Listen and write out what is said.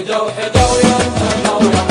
حدا وحدا ويا حدوا ويا